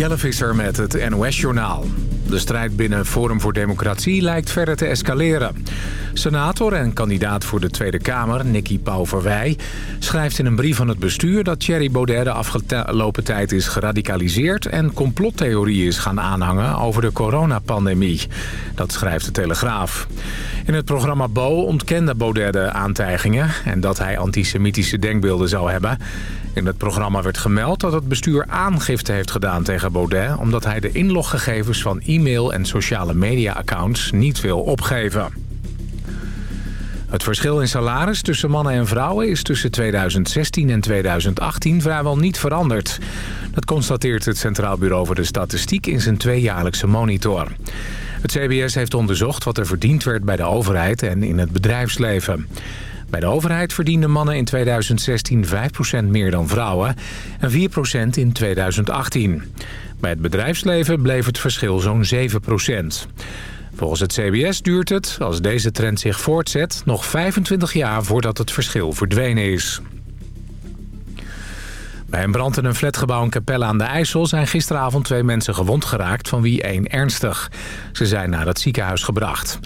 Jelle Visser met het NOS-journaal. De strijd binnen Forum voor Democratie lijkt verder te escaleren. Senator en kandidaat voor de Tweede Kamer, Nicky Pauverwij... schrijft in een brief van het bestuur dat Thierry Baudet de afgelopen tijd is geradicaliseerd... en complottheorieën is gaan aanhangen over de coronapandemie. Dat schrijft de Telegraaf. In het programma Bo ontkende Baudet de aantijgingen... en dat hij antisemitische denkbeelden zou hebben... In het programma werd gemeld dat het bestuur aangifte heeft gedaan tegen Baudet... omdat hij de inloggegevens van e-mail en sociale media-accounts niet wil opgeven. Het verschil in salaris tussen mannen en vrouwen is tussen 2016 en 2018 vrijwel niet veranderd. Dat constateert het Centraal Bureau voor de Statistiek in zijn tweejaarlijkse monitor. Het CBS heeft onderzocht wat er verdiend werd bij de overheid en in het bedrijfsleven. Bij de overheid verdienden mannen in 2016 5% meer dan vrouwen en 4% in 2018. Bij het bedrijfsleven bleef het verschil zo'n 7%. Volgens het CBS duurt het, als deze trend zich voortzet, nog 25 jaar voordat het verschil verdwenen is. Bij een brand in een flatgebouw in Capelle aan de IJssel zijn gisteravond twee mensen gewond geraakt, van wie één ernstig. Ze zijn naar het ziekenhuis gebracht.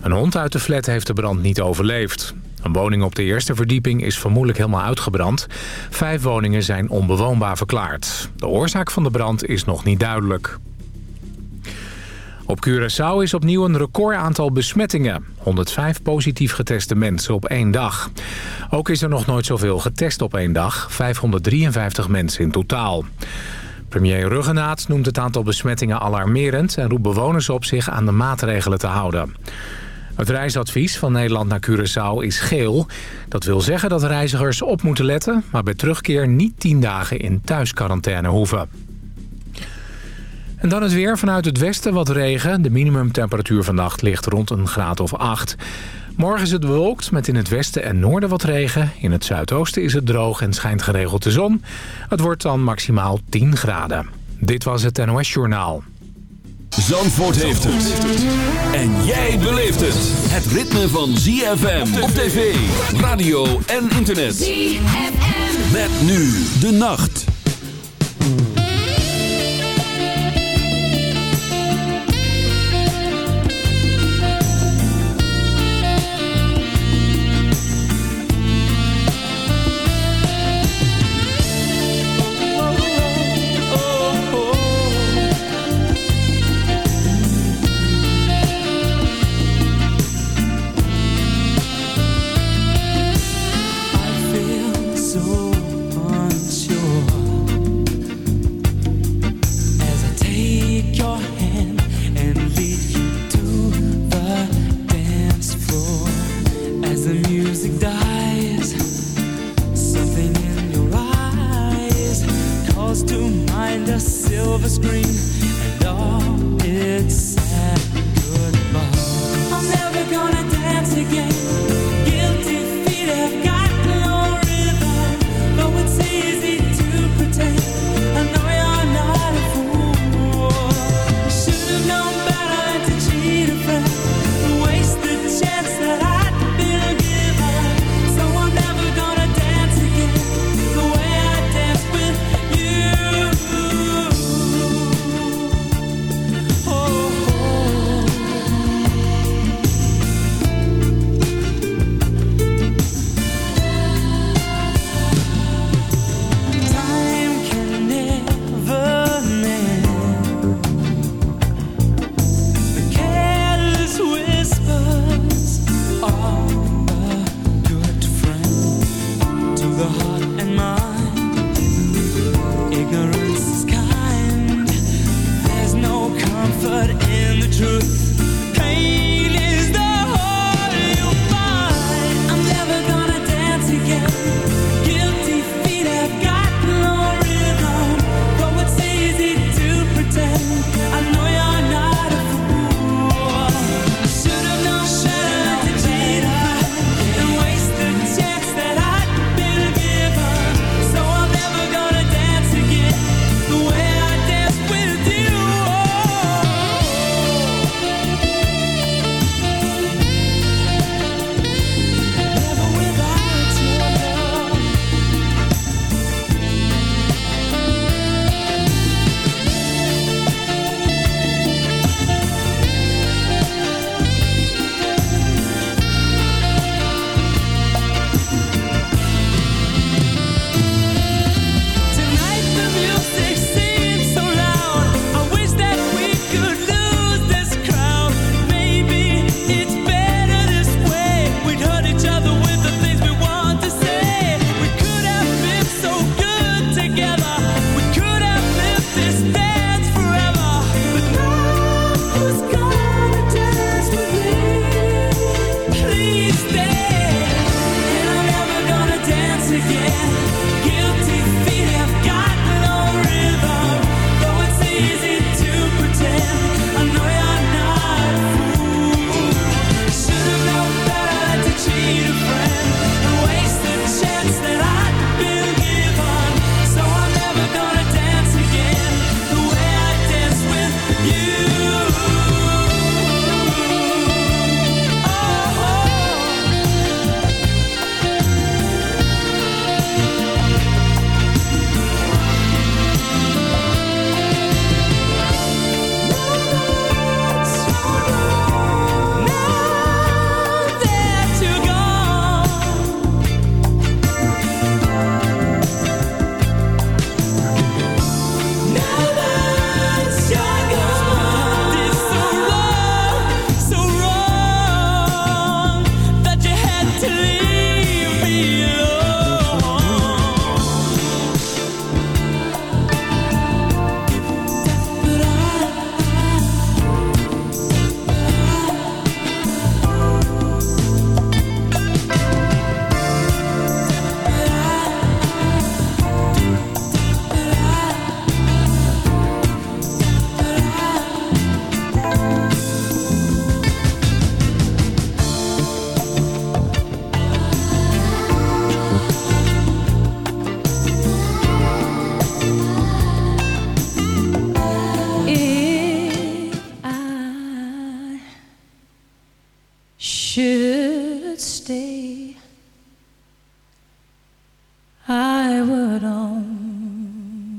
Een hond uit de flat heeft de brand niet overleefd. Een woning op de eerste verdieping is vermoedelijk helemaal uitgebrand. Vijf woningen zijn onbewoonbaar verklaard. De oorzaak van de brand is nog niet duidelijk. Op Curaçao is opnieuw een recordaantal besmettingen. 105 positief geteste mensen op één dag. Ook is er nog nooit zoveel getest op één dag. 553 mensen in totaal. Premier Ruggenaat noemt het aantal besmettingen alarmerend... en roept bewoners op zich aan de maatregelen te houden. Het reisadvies van Nederland naar Curaçao is geel. Dat wil zeggen dat reizigers op moeten letten... maar bij terugkeer niet 10 dagen in thuisquarantaine hoeven. En dan het weer vanuit het westen wat regen. De minimumtemperatuur vannacht ligt rond een graad of 8. Morgen is het bewolkt met in het westen en noorden wat regen. In het zuidoosten is het droog en schijnt geregeld de zon. Het wordt dan maximaal 10 graden. Dit was het NOS Journaal. Zandvoort heeft het. En jij beleeft het. Het ritme van ZFM op tv, radio en internet. ZFM. Met nu de nacht.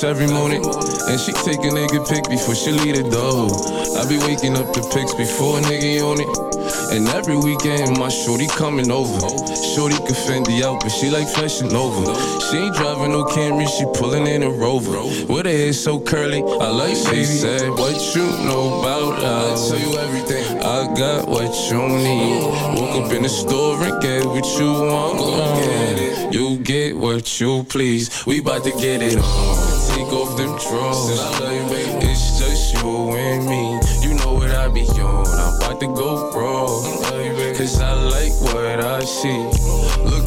Almost every morning. And she take a nigga pic before she leave the door. I be waking up the pics before a nigga on it. And every weekend, my shorty coming over. Shorty can Fendi out, but she like fashion over. She ain't driving no Camry, she pulling in a Rover. With her hair so curly, I like She said, What you know about us? I tell you everything. I got what you need. Woke up in the store and get what you want. You get what you please. We bout to get it on. Take off them drawers. It's just you and me. You know what I be on. I'm about to go raw. Cause I like what I see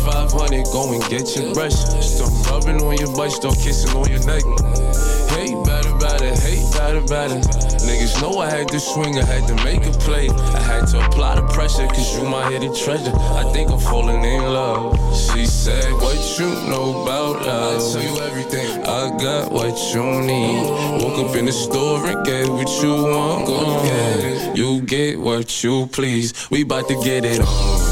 500, go and get your brush. Stop rubbing on your butt, stop kissing on your neck. Hate better, better, hate better, better. Niggas know I had to swing, I had to make a play. I had to apply the pressure, cause you my hidden treasure. I think I'm falling in love. She said, What you know about us? I tell you everything. I got what you need. Woke up in the store and get what you want. Go get it. You get what you please. We bout to get it on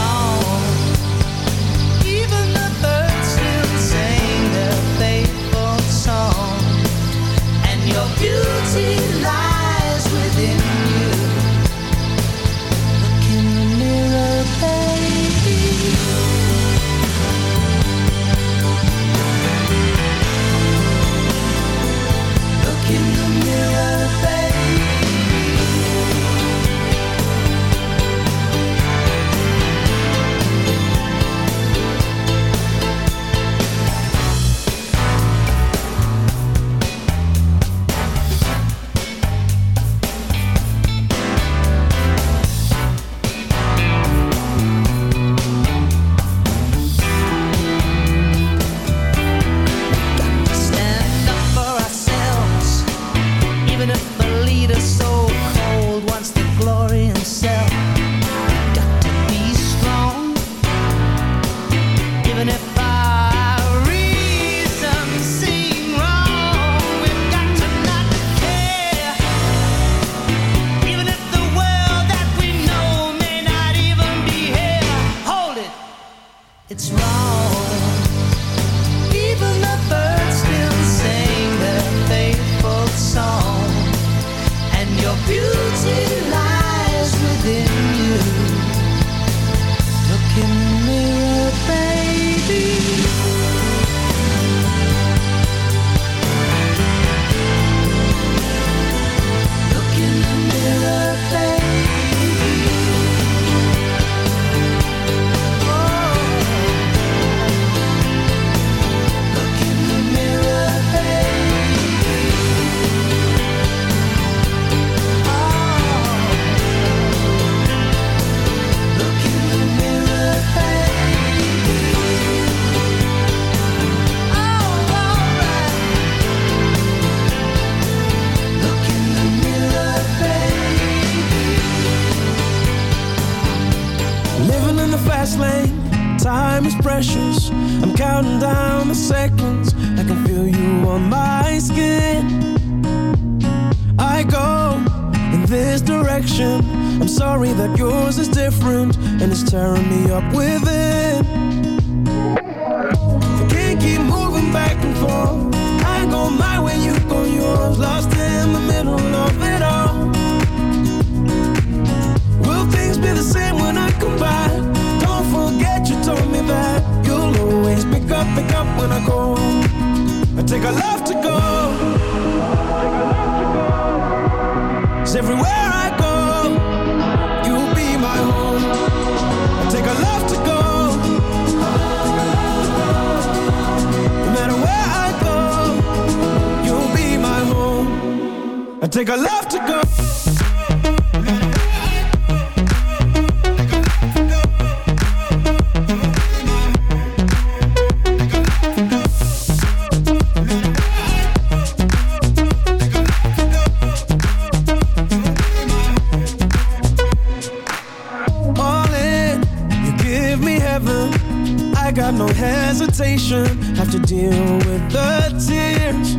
Conversation, have to deal with the tears.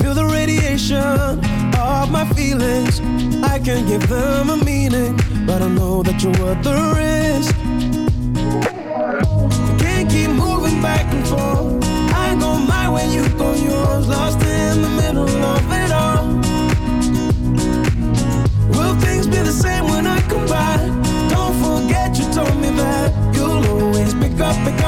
Feel the radiation of my feelings. I can give them a meaning, but I know that you're worth the risk.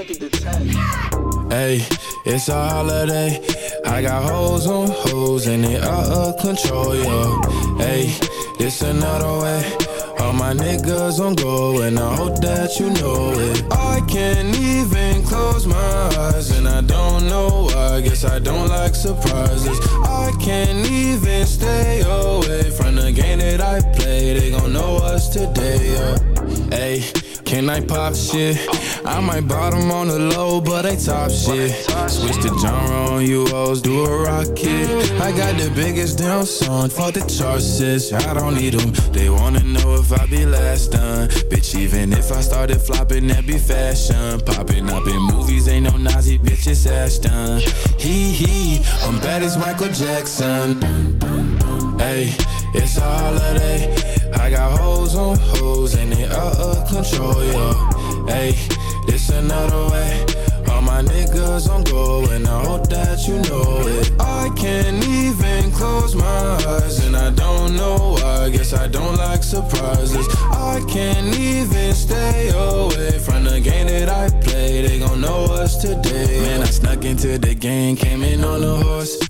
Hey, it's a holiday. I got hoes on hoes and they out of control, yo. Hey, it's another way. All my niggas on go and I hope that you know it. I can't even close my eyes and I don't know why. Guess I don't like surprises. I can't even stay away from the game that I play. They gon' know us today, yeah. Hey, can I pop shit? I might bottom on the low, but I top shit. Switch the genre on you hoes, do a rocket. I got the biggest damn song for the charts. I don't need them. They wanna know if I be last done. Bitch, even if I started flopping, that be fashion. Popping up in movies, ain't no Nazi bitches ass done. Hee hee, I'm bad as Michael Jackson. Hey, it's a holiday. I got hoes on hoes and they out of control, yo. Hey, this another way. All my niggas on go and I hope that you know it. I can't even close my eyes and I don't know why. Guess I don't like surprises. I can't even stay away from the game that I play. They gon' know us today. Man, I snuck into the game, came in on a horse.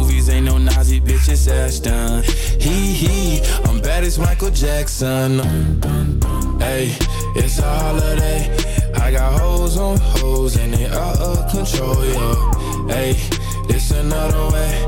Bitches ass done. Hee hee, I'm bad as Michael Jackson. Hey, it's a holiday. I got hoes on hoes and they out of control, yo. Hey, it's another way.